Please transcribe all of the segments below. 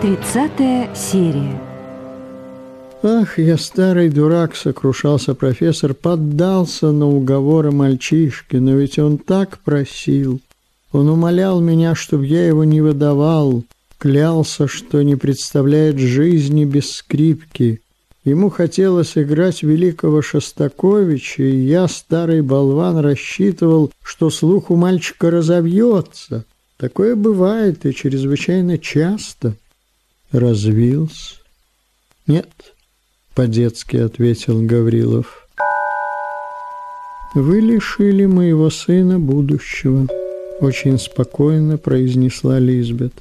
Тридцатая серия. «Ах, я старый дурак!» — сокрушался профессор. «Поддался на уговоры мальчишки, но ведь он так просил. Он умолял меня, чтобы я его не выдавал, клялся, что не представляет жизни без скрипки. Ему хотелось играть великого Шостаковича, и я, старый болван, рассчитывал, что слух у мальчика разовьется. Такое бывает и чрезвычайно часто. Развился? Нет, по-детски ответил Гаврилов. Вы лишили моего сына будущего, очень спокойно произнесла Лизбет.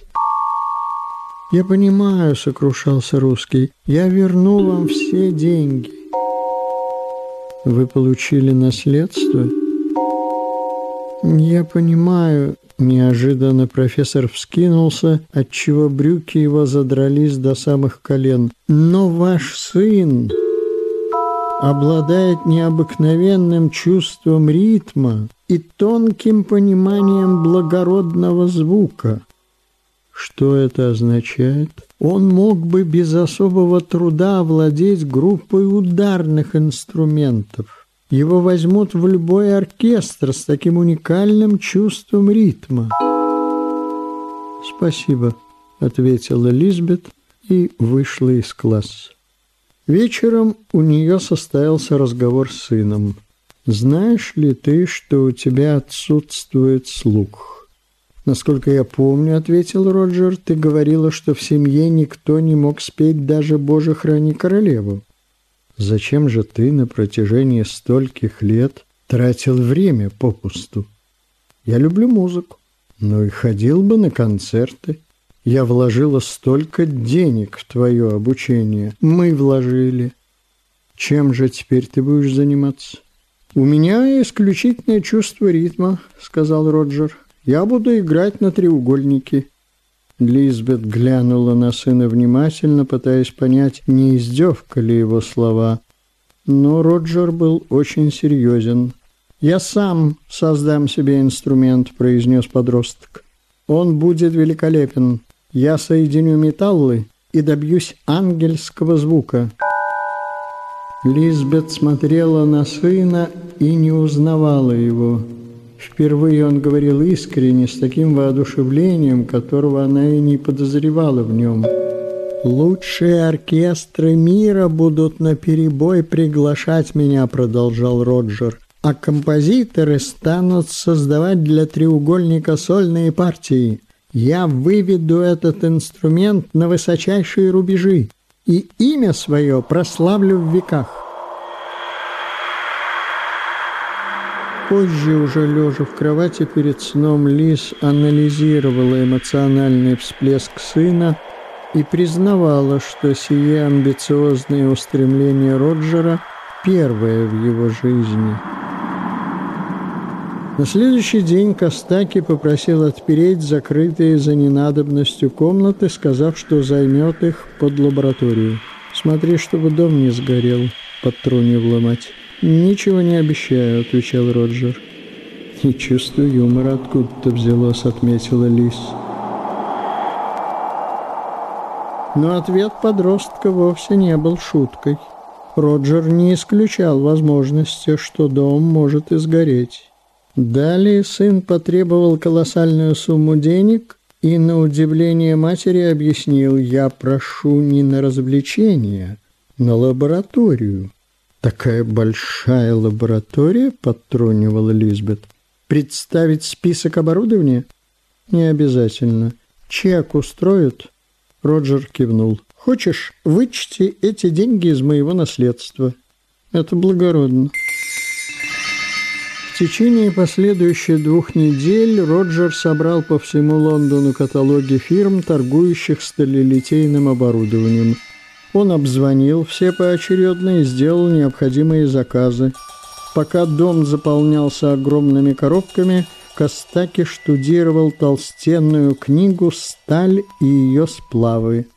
«Я понимаю», — сокрушался русский, — «я верну вам все деньги». «Вы получили наследство?» «Я понимаю», — неожиданно профессор вскинулся, отчего брюки его задрались до самых колен. «Но ваш сын...» обладает необыкновенным чувством ритма и тонким пониманием благородного звука. Что это означает? Он мог бы без особого труда овладеть группой ударных инструментов. Его возьмут в любой оркестр с таким уникальным чувством ритма. «Спасибо», — ответила Лизбет и вышла из класса. Вечером у нее состоялся разговор с сыном. «Знаешь ли ты, что у тебя отсутствует слух?» «Насколько я помню, — ответил Роджер, — ты говорила, что в семье никто не мог спеть даже «Боже, храни королеву». Зачем же ты на протяжении стольких лет тратил время попусту? Я люблю музыку, но и ходил бы на концерты. Я вложила столько денег в твое обучение. Мы вложили. Чем же теперь ты будешь заниматься? У меня исключительное чувство ритма, сказал Роджер. Я буду играть на треугольнике». Лизбет глянула на сына внимательно, пытаясь понять, не издевка ли его слова. Но Роджер был очень серьезен. «Я сам создам себе инструмент», — произнес подросток. «Он будет великолепен. Я соединю металлы и добьюсь ангельского звука». Лизбет смотрела на сына и не узнавала его. Впервые он говорил искренне, с таким воодушевлением, которого она и не подозревала в нем. «Лучшие оркестры мира будут наперебой приглашать меня», — продолжал Роджер. «А композиторы станут создавать для треугольника сольные партии. Я выведу этот инструмент на высочайшие рубежи и имя свое прославлю в веках». Позже, уже лежа в кровати перед сном, Лиз анализировала эмоциональный всплеск сына и признавала, что сие амбициозные устремления Роджера первое в его жизни. На следующий день Костаки попросил отпереть закрытые за ненадобностью комнаты, сказав, что займет их под лабораторию. «Смотри, чтобы дом не сгорел», — подтрунивала мать. «Ничего не обещаю», — отвечал Роджер. «И чувство юмора откуда-то взялось», — отметила Лис. Но ответ подростка вовсе не был шуткой. Роджер не исключал возможности, что дом может изгореть. Далее сын потребовал колоссальную сумму денег и, на удивление матери, объяснил, «Я прошу не на развлечение, на лабораторию». «Такая большая лаборатория?» – подтрунивала Лизбет. «Представить список оборудования?» «Не обязательно. Чек устроят?» Роджер кивнул. «Хочешь, вычти эти деньги из моего наследства?» «Это благородно». В течение последующих двух недель Роджер собрал по всему Лондону каталоги фирм, торгующих сталелитейным оборудованием – он обзвонил все поочередно и сделал необходимые заказы. Пока дом заполнялся огромными коробками, Костаки штудировал толстенную книгу «Сталь и ее сплавы».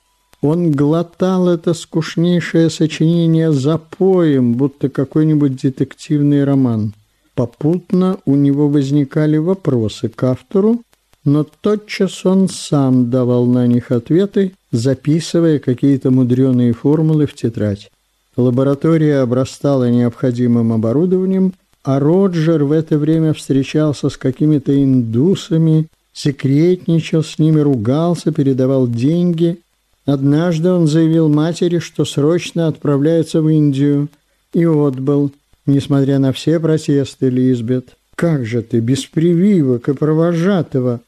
Он глотал это скучнейшее сочинение запоем, будто какой-нибудь детективный роман. Попутно у него возникали вопросы к автору, но тотчас он сам давал на них ответы, записывая какие-то мудреные формулы в тетрадь. Лаборатория обрастала необходимым оборудованием, а Роджер в это время встречался с какими-то индусами, секретничал с ними, ругался, передавал деньги. Однажды он заявил матери, что срочно отправляется в Индию, и отбыл, несмотря на все протесты Лизбет. «Как же ты, без прививок и провожатого!»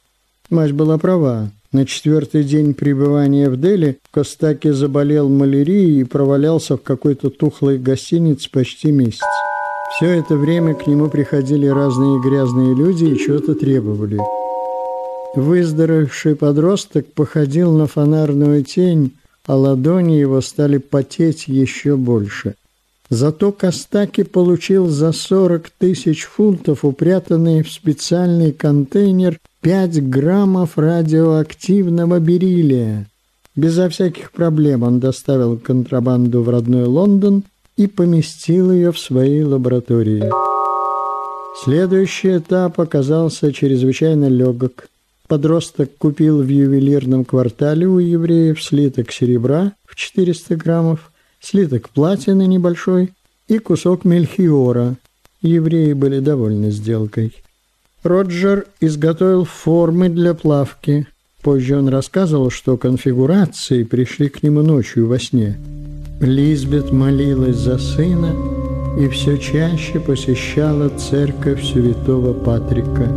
Мать была права. На четвертый день пребывания в Дели Костаки заболел малярией и провалялся в какой-то тухлой гостинице почти месяц. Все это время к нему приходили разные грязные люди и чего-то требовали. Выздоровевший подросток походил на фонарную тень, а ладони его стали потеть еще больше. Зато Костаки получил за 40 тысяч фунтов, упрятанные в специальный контейнер, 5 граммов радиоактивного бериллия. Безо всяких проблем он доставил контрабанду в родной Лондон и поместил ее в своей лаборатории. Следующий этап оказался чрезвычайно легок. Подросток купил в ювелирном квартале у евреев слиток серебра в 400 граммов, слиток платины небольшой и кусок мельхиора. Евреи были довольны сделкой. Роджер изготовил формы для плавки. Позже он рассказывал, что конфигурации пришли к нему ночью во сне. Лизбет молилась за сына и все чаще посещала церковь святого Патрика.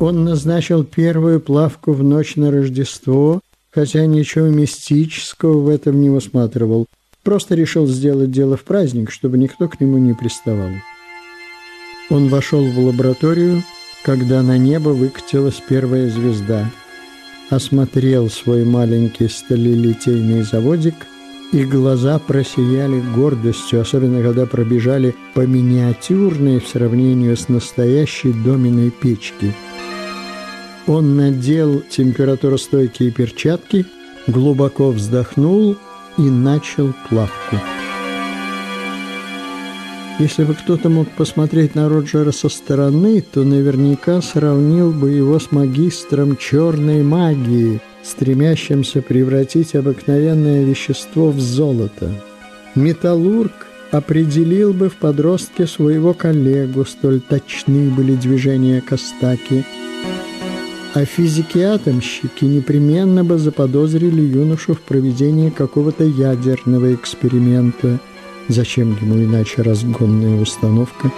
Он назначил первую плавку в ночь на Рождество, хотя ничего мистического в этом не усматривал. Просто решил сделать дело в праздник, чтобы никто к нему не приставал. Он вошел в лабораторию, когда на небо выкатилась первая звезда. Осмотрел свой маленький сталелитейный заводик, и глаза просияли гордостью, особенно когда пробежали по миниатюрной в сравнении с настоящей доменной печки. Он надел температуростойкие перчатки, глубоко вздохнул и начал плавку. Если бы кто-то мог посмотреть на Роджера со стороны, то наверняка сравнил бы его с магистром черной магии, стремящимся превратить обыкновенное вещество в золото. Металлург определил бы в подростке своего коллегу, столь точны были движения Костаки, а физики-атомщики непременно бы заподозрили юношу в проведении какого-то ядерного эксперимента – Зачем ему иначе разгонная установка?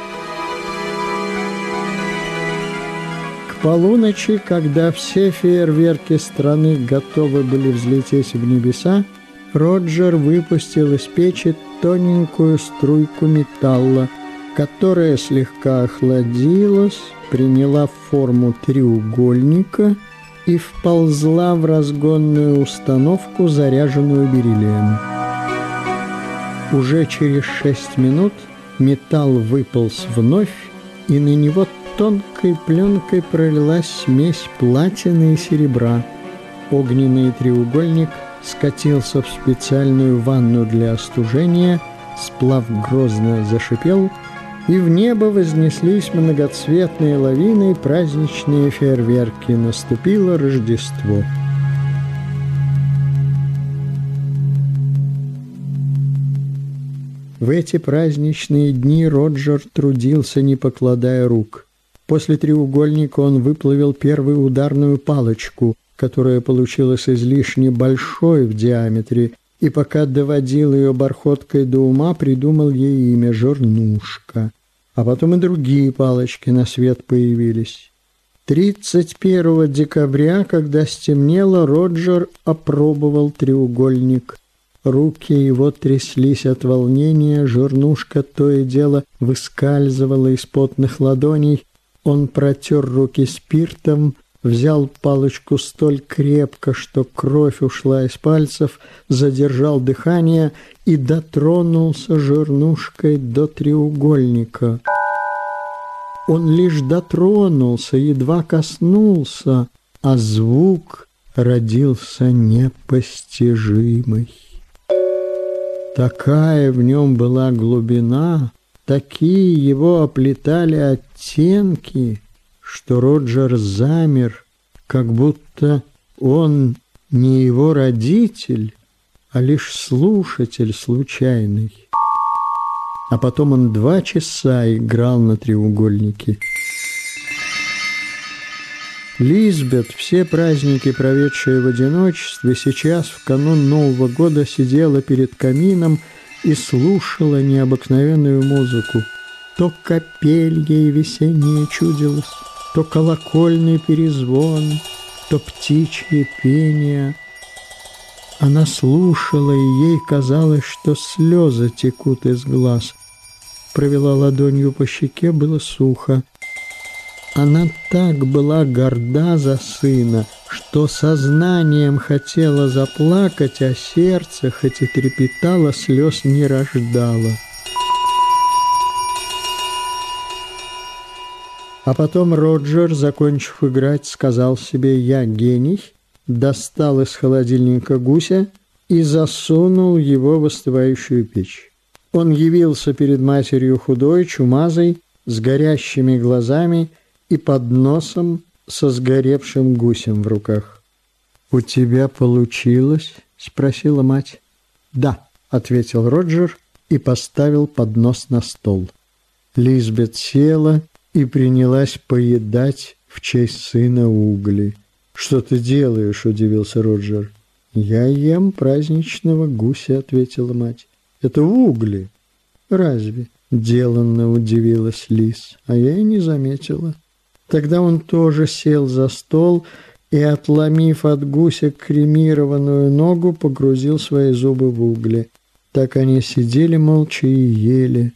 К полуночи, когда все фейерверки страны готовы были взлететь в небеса, Роджер выпустил из печи тоненькую струйку металла, которая слегка охладилась, приняла форму треугольника и вползла в разгонную установку, заряженную бериллием. Уже через шесть минут металл выполз вновь, и на него тонкой пленкой пролилась смесь платины и серебра. Огненный треугольник скатился в специальную ванну для остужения, сплав грозно зашипел, и в небо вознеслись многоцветные лавины и праздничные фейерверки. Наступило Рождество. В эти праздничные дни Роджер трудился, не покладая рук. После треугольника он выплавил первую ударную палочку, которая получилась излишне большой в диаметре, и пока доводил ее бархоткой до ума, придумал ей имя Жорнушка. А потом и другие палочки на свет появились. 31 декабря, когда стемнело, Роджер опробовал треугольник. Руки его тряслись от волнения, жернушка то и дело выскальзывала из потных ладоней. Он протер руки спиртом, взял палочку столь крепко, что кровь ушла из пальцев, задержал дыхание и дотронулся жернушкой до треугольника. Он лишь дотронулся, едва коснулся, а звук родился непостижимый. Такая в нем была глубина, такие его оплетали оттенки, что Роджер замер, как будто он не его родитель, а лишь слушатель случайный. А потом он два часа играл на треугольнике. Лизбет, все праздники, проведшие в одиночестве, сейчас в канун Нового года сидела перед камином и слушала необыкновенную музыку. То капель ей весеннее чудилось, то колокольный перезвон, то птичье пение. Она слушала, и ей казалось, что слезы текут из глаз. Провела ладонью по щеке, было сухо. Она так была горда за сына, что сознанием хотела заплакать, а сердце, хоть и трепетало, слез не рождало. А потом Роджер, закончив играть, сказал себе «Я гений», достал из холодильника гуся и засунул его в остывающую печь. Он явился перед матерью худой, чумазой, с горящими глазами и под носом со сгоревшим гусем в руках. «У тебя получилось?» — спросила мать. «Да», — ответил Роджер и поставил поднос на стол. Лизбет села и принялась поедать в честь сына угли. «Что ты делаешь?» – удивился Роджер. «Я ем праздничного гуся», – ответила мать. «Это угли». «Разве?» – деланно удивилась Лис, а я и не заметила. Тогда он тоже сел за стол и, отломив от гуся кремированную ногу, погрузил свои зубы в угли. Так они сидели молча и ели.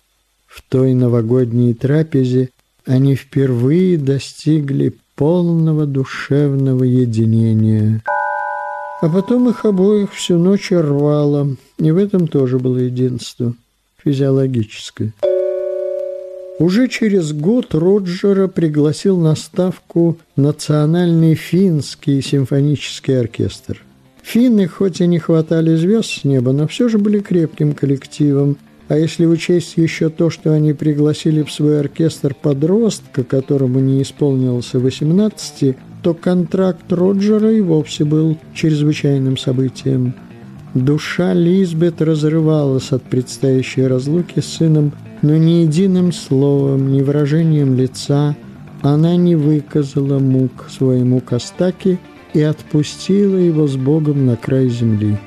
В той новогодней трапезе они впервые достигли полного душевного единения. А потом их обоих всю ночь рвало, и в этом тоже было единство, физиологическое. Уже через год Роджера пригласил на ставку Национальный финский симфонический оркестр. Финны хоть и не хватали звезд с неба, но все же были крепким коллективом, а если учесть еще то, что они пригласили в свой оркестр подростка, которому не исполнилось 18, то контракт Роджера и вовсе был чрезвычайным событием. Душа Лизбет разрывалась от предстоящей разлуки с сыном, но ни единым словом, ни выражением лица она не выказала мук своему Костаке и отпустила его с Богом на край земли.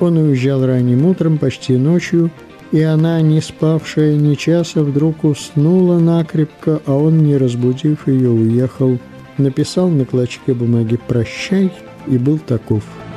Он уезжал ранним утром, почти ночью, и она, не спавшая ни часа, вдруг уснула накрепко, а он, не разбудив ее, уехал, написал на клочке бумаги «Прощай» и был таков –